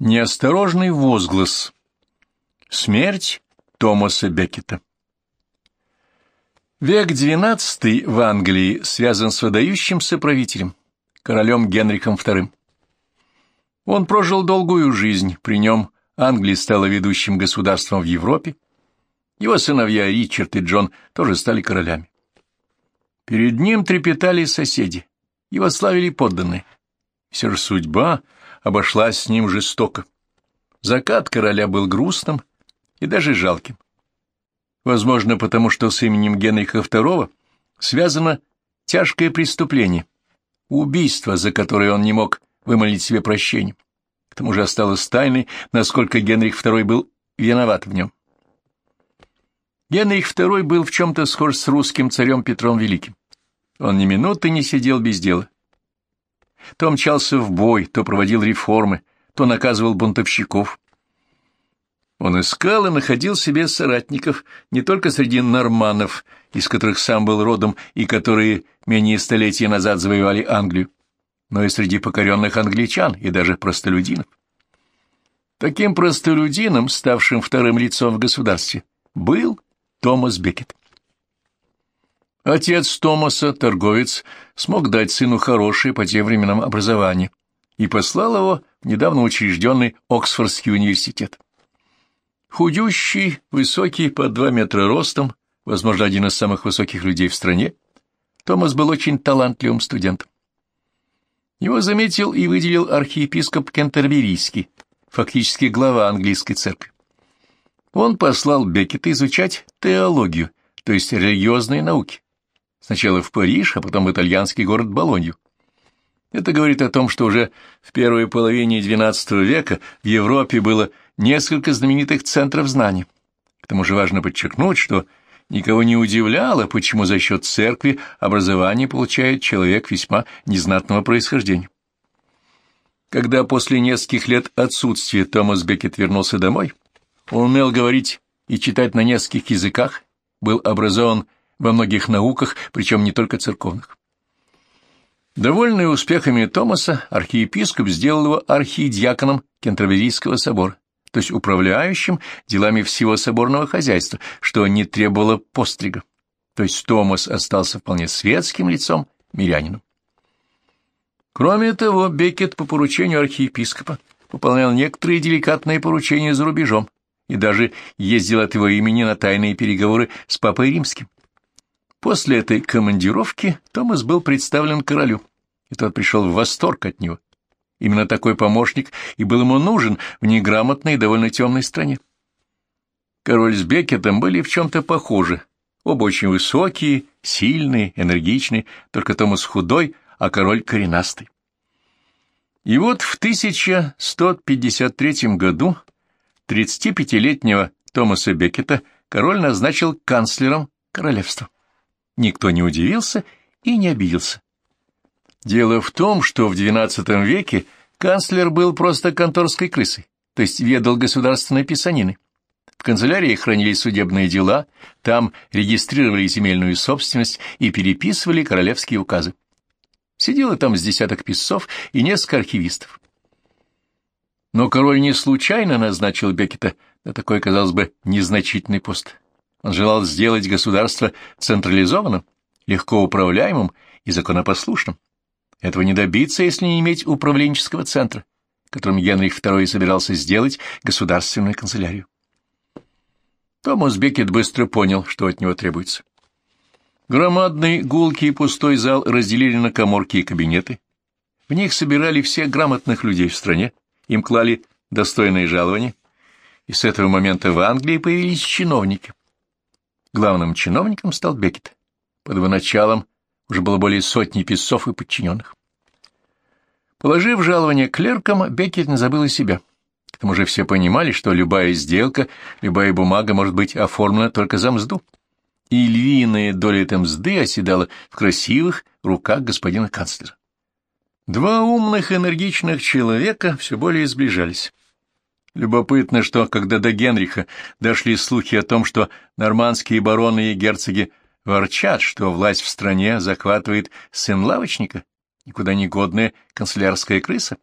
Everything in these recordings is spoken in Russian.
Неосторожный возглас. Смерть Томаса Беккета. Век XII в Англии связан с выдающимся правителем, королем Генрихом II. Он прожил долгую жизнь, при нем Англия стала ведущим государством в Европе, его сыновья Ричард и Джон тоже стали королями. Перед ним трепетали соседи, его славили подданные. Все же судьба обошлась с ним жестоко. Закат короля был грустным и даже жалким. Возможно, потому что с именем Генриха II связано тяжкое преступление, убийство, за которое он не мог вымолить себе прощение. К тому же осталось тайной, насколько Генрих II был виноват в нем. Генрих II был в чем-то схож с русским царем Петром Великим. Он ни минуты не сидел без дела. То мчался в бой, то проводил реформы, то наказывал бунтовщиков. Он искал и находил себе соратников не только среди норманнов, из которых сам был родом и которые менее столетия назад завоевали Англию, но и среди покоренных англичан и даже простолюдинов. Таким простолюдином, ставшим вторым лицом в государстве, был Томас Беккет. Отец Томаса, торговец, смог дать сыну хорошее по тем временам образование и послал его в недавно учрежденный Оксфордский университет. Худющий, высокий, под два метра ростом, возможно, один из самых высоких людей в стране, Томас был очень талантливым студентом. Его заметил и выделил архиепископ Кентерберийский, фактически глава английской церкви. Он послал Беккета изучать теологию, то есть религиозные науки, Сначала в Париж, а потом в итальянский город Болонью. Это говорит о том, что уже в первой половине XII века в Европе было несколько знаменитых центров знаний. К тому же важно подчеркнуть, что никого не удивляло, почему за счет церкви образование получает человек весьма незнатного происхождения. Когда после нескольких лет отсутствия Томас Беккет вернулся домой, он умел говорить и читать на нескольких языках, был образован во многих науках, причем не только церковных. Довольный успехами Томаса, архиепископ сделал его архидиаконом Кентерберийского собора, то есть управляющим делами всего соборного хозяйства, что не требовало пострига. То есть Томас остался вполне светским лицом, мирянином. Кроме того, Беккет по поручению архиепископа выполнял некоторые деликатные поручения за рубежом и даже ездил от его имени на тайные переговоры с Папой Римским. После этой командировки Томас был представлен королю, и тот пришел в восторг от него. Именно такой помощник и был ему нужен в неграмотной и довольно темной стране. Король с Беккетом были в чем-то похожи. Оба очень высокие, сильные, энергичные, только Томас худой, а король коренастый. И вот в 1153 году 35-летнего Томаса Беккета король назначил канцлером королевства. Никто не удивился и не обиделся. Дело в том, что в XII веке канцлер был просто конторской крысой, то есть ведал государственной писаниной. В канцелярии хранились судебные дела, там регистрировали земельную собственность и переписывали королевские указы. Сидело там с десяток писцов и несколько архивистов. Но король не случайно назначил Беккета на такой, казалось бы, незначительный пост. Он желал сделать государство централизованным, легко управляемым и законопослушным. Этого не добиться, если не иметь управленческого центра, которым Генрих II собирался сделать государственную канцелярию. Томас Беккет быстро понял, что от него требуется. Громадный, гулкий и пустой зал разделили на коморки и кабинеты. В них собирали всех грамотных людей в стране, им клали достойные жалования, и с этого момента в Англии появились чиновники — Главным чиновником стал Бекет. Под его началом уже было более сотни писцов и подчиненных. Положив жалование клеркам, Бекет не забыл и себя. К тому же все понимали, что любая сделка, любая бумага может быть оформлена только за мзду. И львиная доля этой мзды оседала в красивых руках господина канцлера. Два умных, энергичных человека все более сближались. Любопытно, что когда до Генриха дошли слухи о том, что нормандские бароны и герцоги ворчат, что власть в стране захватывает сын лавочника, никуда не годная канцелярская крыса,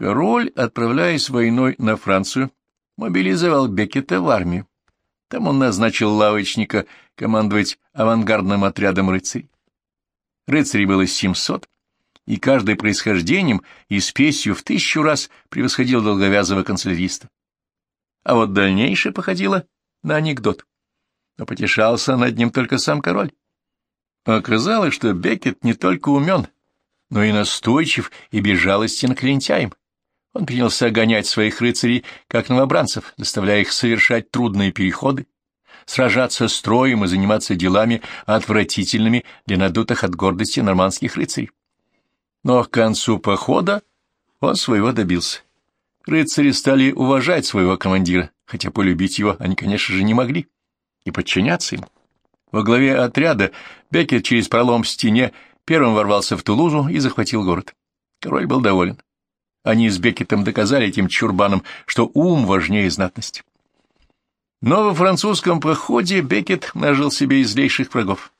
Король, отправляясь войной на Францию, мобилизовал Беккета в армию. Там он назначил лавочника командовать авангардным отрядом рыцарей. Рыцарей было 700, и каждый происхождением и спесью в тысячу раз превосходил долговязого канцеляриста. А вот дальнейшее походило на анекдот. Но потешался над ним только сам король. Оказалось, что Беккет не только умен, но и настойчив и безжалостен к лентяям. Он принялся гонять своих рыцарей, как новобранцев, заставляя их совершать трудные переходы, сражаться строем и заниматься делами отвратительными для надутых от гордости нормандских рыцарей. Но к концу похода он своего добился. Рыцари стали уважать своего командира, хотя полюбить его они, конечно же, не могли, и подчиняться ему. Во главе отряда Беккет через пролом в стене первым ворвался в Тулузу и захватил город. Король был доволен. Они с Беккетом доказали этим чурбанам, что ум важнее знатности. Но во французском походе Беккет нажил себе излейших врагов.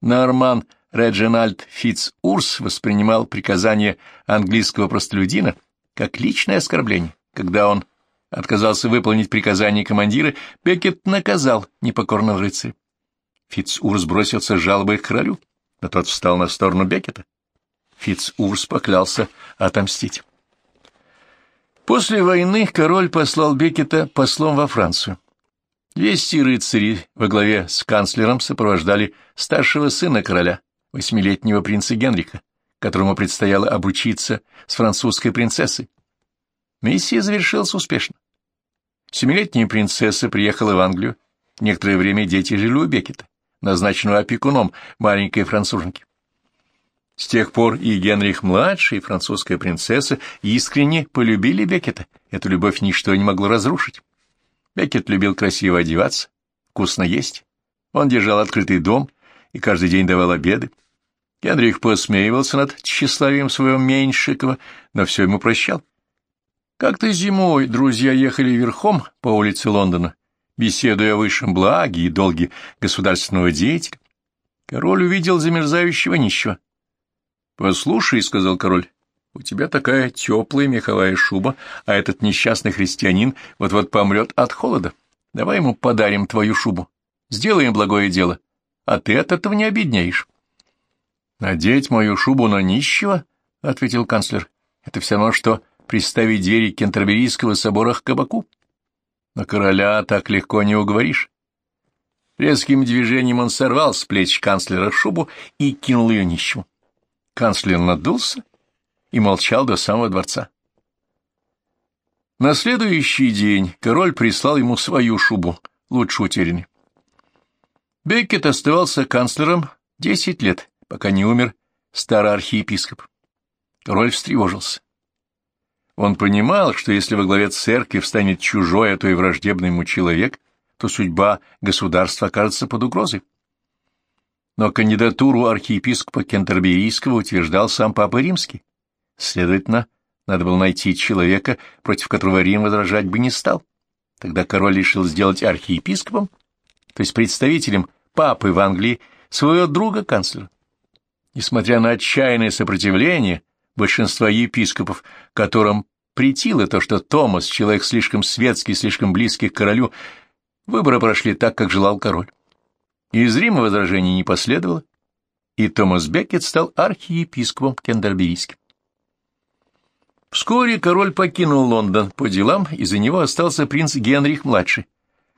Норман Реджинальд Фитц-Урс воспринимал приказание английского простолюдина как личное оскорбление. Когда он отказался выполнить приказание командира, Беккет наказал непокорного рыцаря. Фитц-Урс бросился с жалобой к королю, но тот встал на сторону Беккета. Фитц-Урс поклялся отомстить. После войны король послал Беккета послом во Францию. Двести рыцарей во главе с канцлером сопровождали старшего сына короля, восьмилетнего принца Генриха, которому предстояло обучиться с французской принцессой. Миссия завершилась успешно. Семилетняя принцесса приехала в Англию. Некоторое время дети жили у Беккета, назначенного опекуном маленькой француженки. С тех пор и Генрих-младший, и французская принцесса искренне полюбили Беккета. Эту любовь ничто не могло разрушить. Беккет любил красиво одеваться, вкусно есть. Он держал открытый дом и каждый день давал обеды. Генрих посмеивался над тщеславием своего Меньшикова, но все ему прощал. Как-то зимой друзья ехали верхом по улице Лондона, беседуя о высшем благе и долге государственного деятеля. Король увидел замерзающего нищего. — Послушай, — сказал король, — у тебя такая теплая меховая шуба, а этот несчастный христианин вот-вот помрет от холода. Давай ему подарим твою шубу. Сделаем благое дело, а ты от этого не обеднеешь. — Надеть мою шубу на нищего? — ответил канцлер. — Это все равно, что приставить двери Кентерберийского собора к кабаку. Но короля так легко не уговоришь. Резким движением он сорвал с плеч канцлера шубу и кинул ее нищему. Канцлер надулся и молчал до самого дворца. На следующий день король прислал ему свою шубу, лучше утерянной. Беккет оставался канцлером десять лет, пока не умер старый архиепископ. Король встревожился. Он понимал, что если во главе церкви встанет чужой, а то и враждебный ему человек, то судьба государства окажется под угрозой но кандидатуру архиепископа Кентерберийского утверждал сам Папа Римский. Следовательно, надо было найти человека, против которого Рим возражать бы не стал. Тогда король решил сделать архиепископом, то есть представителем папы в Англии, своего друга-канцлера. Несмотря на отчаянное сопротивление большинства епископов, которым претило то, что Томас, человек слишком светский, слишком близкий к королю, выборы прошли так, как желал король. Из Рима возражений не последовало, и Томас Беккет стал архиепископом Кендерберийским. Вскоре король покинул Лондон по делам, и за него остался принц Генрих-младший,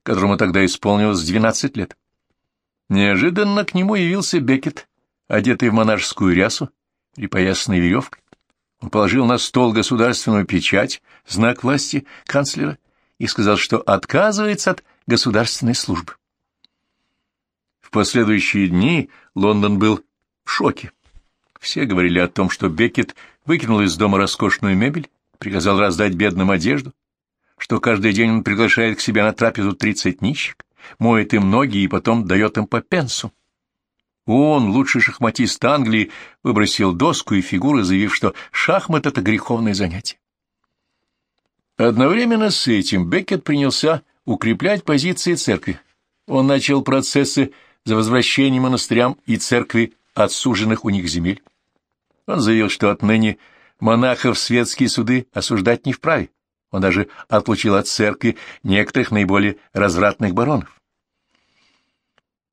которому тогда исполнилось 12 лет. Неожиданно к нему явился Беккет, одетый в монашескую рясу, припоясанной веревкой. Он положил на стол государственную печать, знак власти канцлера, и сказал, что отказывается от государственной службы. В последующие дни Лондон был в шоке. Все говорили о том, что Беккет выкинул из дома роскошную мебель, приказал раздать бедным одежду, что каждый день он приглашает к себе на трапезу тридцать нищих, моет им ноги и потом дает им по пенсу. Он, лучший шахматист Англии, выбросил доску и фигуры, заявив, что шахмат — это греховное занятие. Одновременно с этим Беккет принялся укреплять позиции церкви. Он начал процессы за возвращение монастырям и церкви отсуженных у них земель. Он заявил, что отныне Монахов светские суды осуждать не вправе. Он даже отлучил от церкви некоторых наиболее развратных баронов.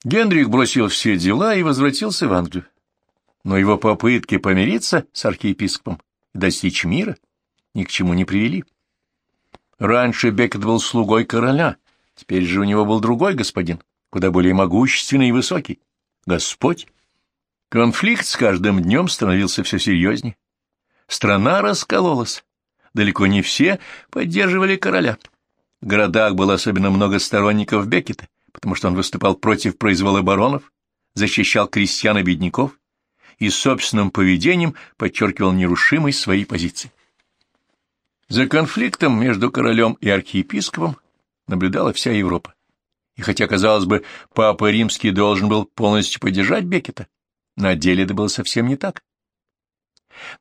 Генрих бросил все дела и возвратился в Англию. Но его попытки помириться с архиепископом и достичь мира ни к чему не привели. Раньше Бекет был слугой короля, теперь же у него был другой господин, куда более могущественный и высокий — Господь. Конфликт с каждым днем становился все серьезнее. Страна раскололась. Далеко не все поддерживали короля. В городах было особенно много сторонников Беккета, потому что он выступал против произвола баронов, защищал крестьян и бедняков и собственным поведением подчеркивал нерушимость своей позиции. За конфликтом между королем и архиепископом наблюдала вся Европа. И хотя, казалось бы, папа римский должен был полностью поддержать Бекета, на деле это было совсем не так.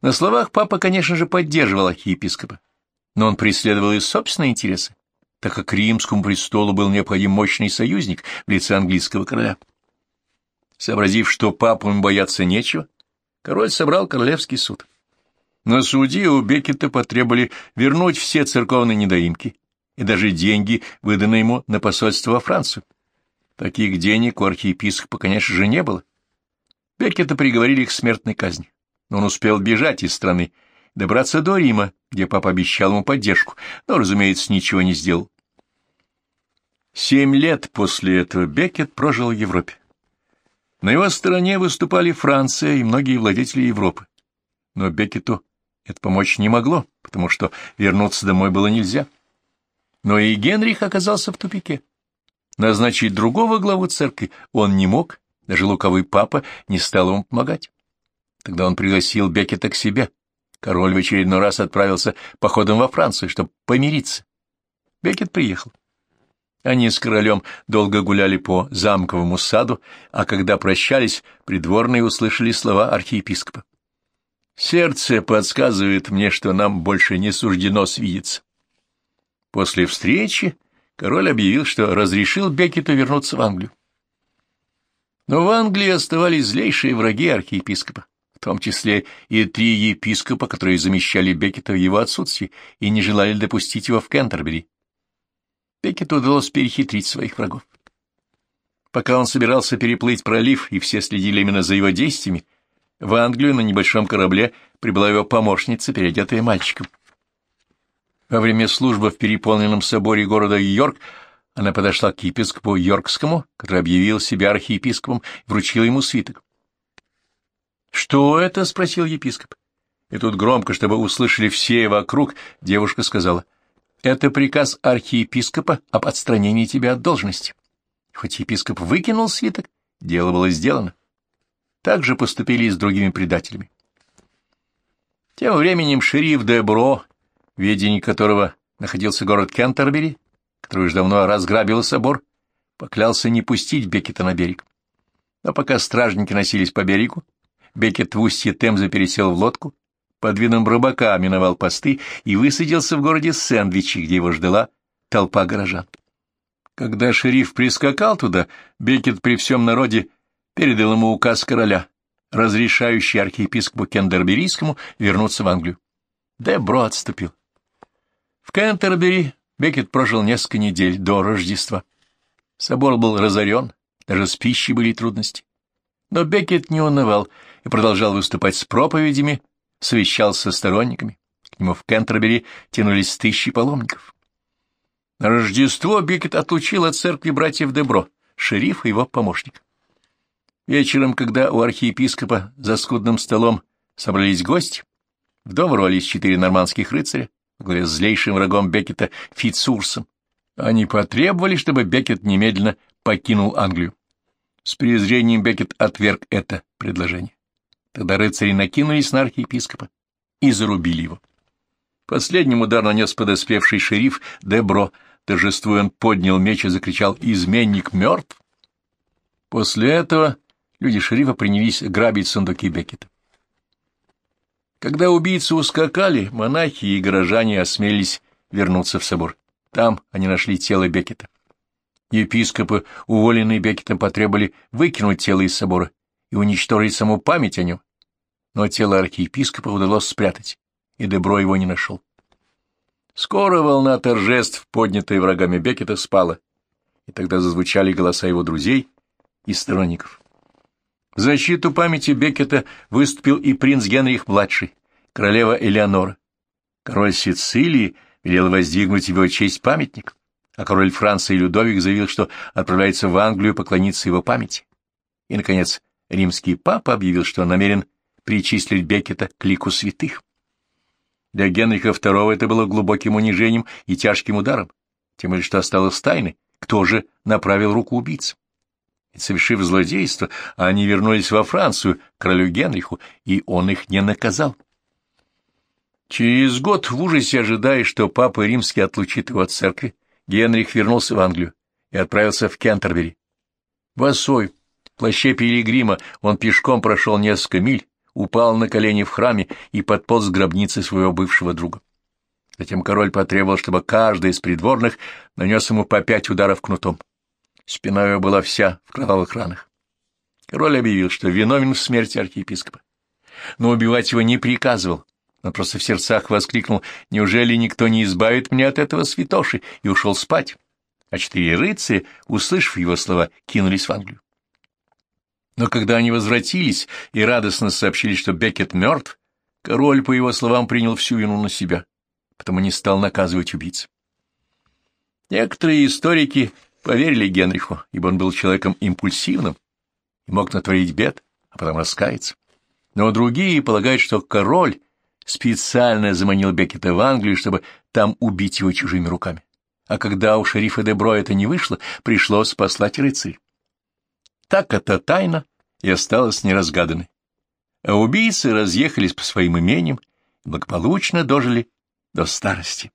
На словах папа, конечно же, поддерживал архиепископа, но он преследовал и собственные интересы, так как римскому престолу был необходим мощный союзник в лице английского короля. Сообразив, что папу бояться нечего, король собрал королевский суд. На суде у Беккета потребовали вернуть все церковные недоимки и даже деньги, выданные ему на посольство во Францию. Таких денег у архиепископа, конечно же, не было. Беккета приговорили к смертной казни, но он успел бежать из страны, добраться до Рима, где папа обещал ему поддержку, но, разумеется, ничего не сделал. Семь лет после этого Беккет прожил в Европе. На его стороне выступали Франция и многие владетели Европы. Но Беккету это помочь не могло, потому что вернуться домой было нельзя. Но и Генрих оказался в тупике. Назначить другого главу церкви он не мог, даже луковый папа не стал ему помогать. Тогда он пригласил Беккета к себе. Король в очередной раз отправился походом во Францию, чтобы помириться. Беккет приехал. Они с королем долго гуляли по замковому саду, а когда прощались, придворные услышали слова архиепископа. Сердце подсказывает мне, что нам больше не суждено свидеться. После встречи король объявил, что разрешил Беккету вернуться в Англию. Но в Англии оставались злейшие враги архиепископа, в том числе и три епископа, которые замещали Беккета в его отсутствии и не желали допустить его в Кентербери. Беккету удалось перехитрить своих врагов. Пока он собирался переплыть пролив, и все следили именно за его действиями, в Англию на небольшом корабле прибыла его помощница, переодетая мальчиком. Во время службы в переполненном соборе города Йорк она подошла к епископу Йоркскому, который объявил себя архиепископом, и вручила ему свиток. «Что это?» — спросил епископ. И тут громко, чтобы услышали все вокруг, девушка сказала, «Это приказ архиепископа об отстранении тебя от должности». Хоть епископ выкинул свиток, дело было сделано. Так же поступили и с другими предателями. Тем временем шериф Дебро, в ведении которого находился город Кентербери, который уж давно разграбил собор, поклялся не пустить Беккета на берег. Но пока стражники носились по берегу, Беккет в устье Темзы пересел в лодку, под видом рыбака миновал посты и высадился в городе Сэндвичи, где его ждала толпа горожан. Когда шериф прискакал туда, Беккет при всем народе передал ему указ короля, разрешающий архиепископу Кендерберийскому вернуться в Англию. Дебро отступил. В Кентербери Беккет прожил несколько недель до Рождества. Собор был разорен, даже с пищей были трудности. Но Беккет не унывал и продолжал выступать с проповедями, совещался со сторонниками. К нему в Кентербери тянулись тысячи паломников. На Рождество Беккет отлучил от церкви братьев Дебро, шериф и его помощник. Вечером, когда у архиепископа за скудным столом собрались гости, в дом ворвались четыре нормандских рыцаря, главе с злейшим врагом Беккета Фитцурсом. Они потребовали, чтобы Беккет немедленно покинул Англию. С презрением Беккет отверг это предложение. Тогда рыцари накинулись на архиепископа и зарубили его. Последним удар нанес подоспевший шериф Дебро. Торжествуя, он поднял меч и закричал «Изменник мертв!». После этого люди шерифа принялись грабить сундуки Беккета. Когда убийцы ускакали, монахи и горожане осмелились вернуться в собор. Там они нашли тело Беккета. Епископы, уволенные Беккетом, потребовали выкинуть тело из собора и уничтожить саму память о нем. Но тело архиепископа удалось спрятать. и Дебро его не нашел. Скоро волна торжеств, поднятая врагами Беккета, спала, и тогда зазвучали голоса его друзей и сторонников. В защиту памяти Беккета выступил и принц Генрих-младший, королева Элеонора. Король Сицилии велел воздвигнуть его честь памятник, а король Франции Людовик заявил, что отправляется в Англию поклониться его памяти. И, наконец, римский папа объявил, что намерен причислить Беккета к лику святых. Для Генриха II это было глубоким унижением и тяжким ударом, тем более что осталось тайной, кто же направил руку убийц. И, совершив злодейство, они вернулись во Францию, королю Генриху, и он их не наказал. Через год, в ужасе ожидая, что папа римский отлучит его от церкви, Генрих вернулся в Англию и отправился в Кентербери. Босой, в плаще пилигрима, он пешком прошел несколько миль, упал на колени в храме и подполз к гробнице своего бывшего друга. Затем король потребовал, чтобы каждый из придворных нанес ему по пять ударов кнутом. Спина его была вся в кровавых ранах. Король объявил, что виновен в смерти архиепископа. Но убивать его не приказывал. Он просто в сердцах воскликнул, «Неужели никто не избавит меня от этого святоши?» и ушел спать. А четыре рыцаря, услышав его слова, кинулись в Англию. Но когда они возвратились и радостно сообщили, что Беккет мертв, король, по его словам, принял всю вину на себя, потому не стал наказывать убийц. Некоторые историки поверили Генриху, ибо он был человеком импульсивным и мог натворить бед, а потом раскаяться. Но другие полагают, что король специально заманил Беккета в Англию, чтобы там убить его чужими руками. А когда у шерифа Дебро это не вышло, пришлось послать рыцарь. Так эта тайна и осталась неразгаданной. А убийцы разъехались по своим имениям благополучно дожили до старости.